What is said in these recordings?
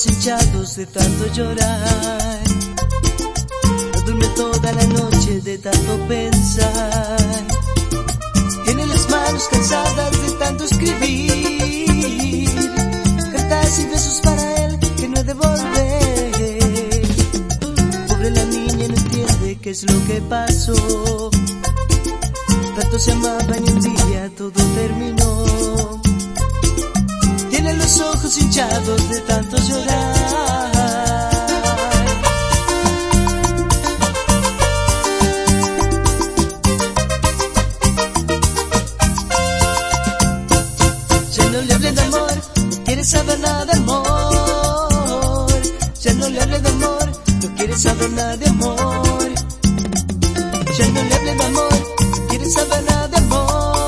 ojos hinchados de tanto llorar. No duerme toda la noche de tanto pensar. Tiene las manos cansadas de tanto escribir. Cartas y besos para él que no devolver. Pobre la niña no entiende qué es lo que pasó. Tanto se amaban y un día todo terminó. Ojos hinchados de tanto llorar. Ya no le hable de amor, no quiere saber nada de amor. Ya no le hable de amor, no quiere saber nada de amor. Ya no le hable de amor, no quiere saber nada de amor.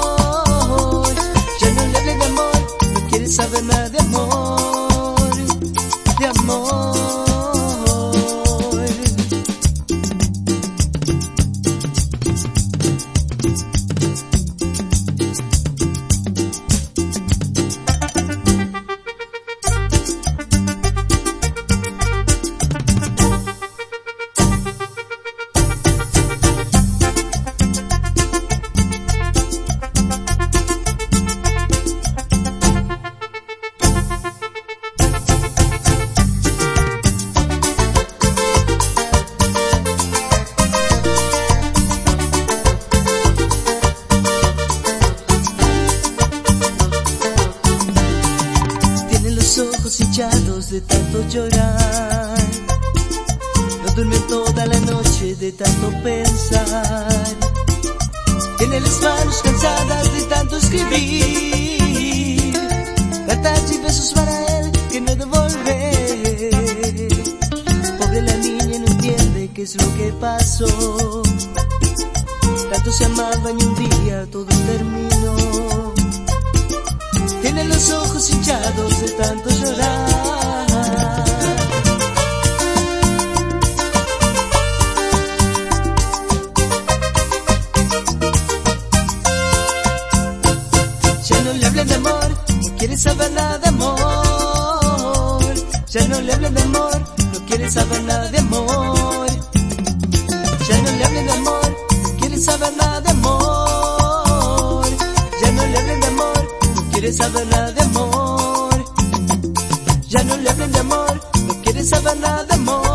Los ojos hinchados de tanto llorar. No duerme toda la noche de tanto pensar. Tiene las manos cansadas de tanto escribir. Cartas y besos para él que no devolver. Pobre la niña no entiende qué es lo que pasó. Tanto se amaban y un día todo terminó. Los ojos hinchados de tanto llorar. Ya no le hablen de amor, no quiere saber nada de amor. Ya no le hablen de amor, no quiere saber nada de amor. Ya no le hablen de amor, no quiere saber nada de amor. Saber nada de amor. Ya no le hablen de amor, no quiere saber nada de amor.